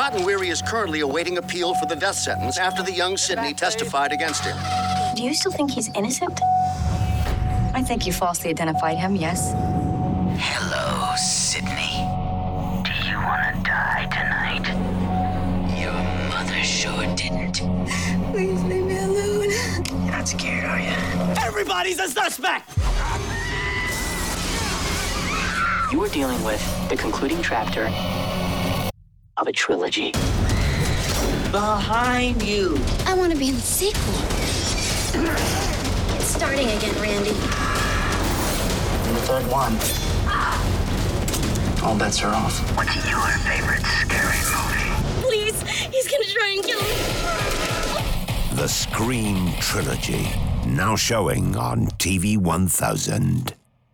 Cotton Weary is currently awaiting appeal for the death sentence after the young Sidney testified against him. Do you still think he's innocent? I think you falsely identified him, yes. Hello, Sidney. Do you want to die tonight? Your mother sure didn't. Please leave me alone. You're not scared, are you? Everybody's a suspect! You are dealing with the concluding chapter of a trilogy. Behind you. I want to be in the sequel. It's starting again, Randy. In the third one, all bets are off. What's your favorite scary movie? Please, he's gonna try and kill me. The Scream Trilogy. Now showing on TV 1000.